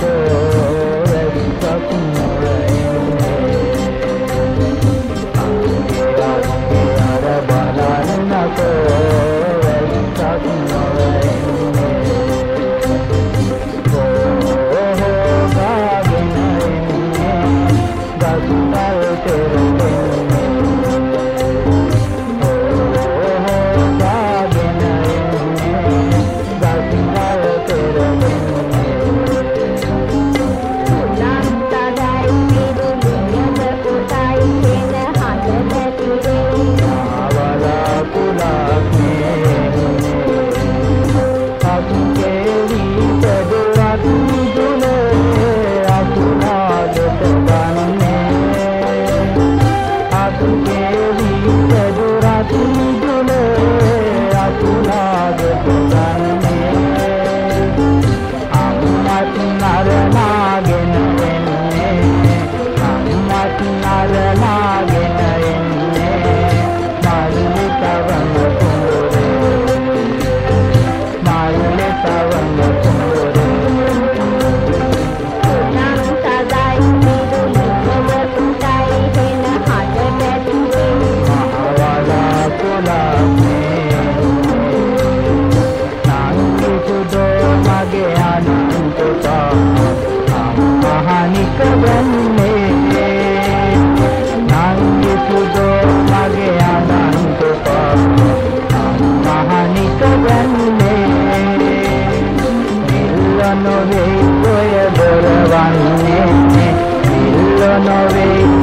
Oh.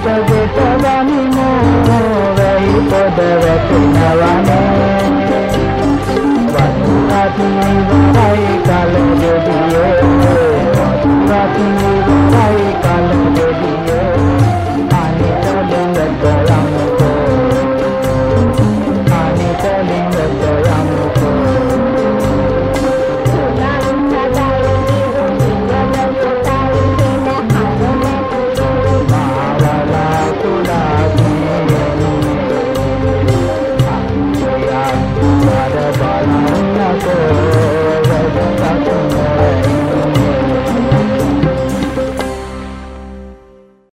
සිත ගෙත ගනිමු වැයි පොද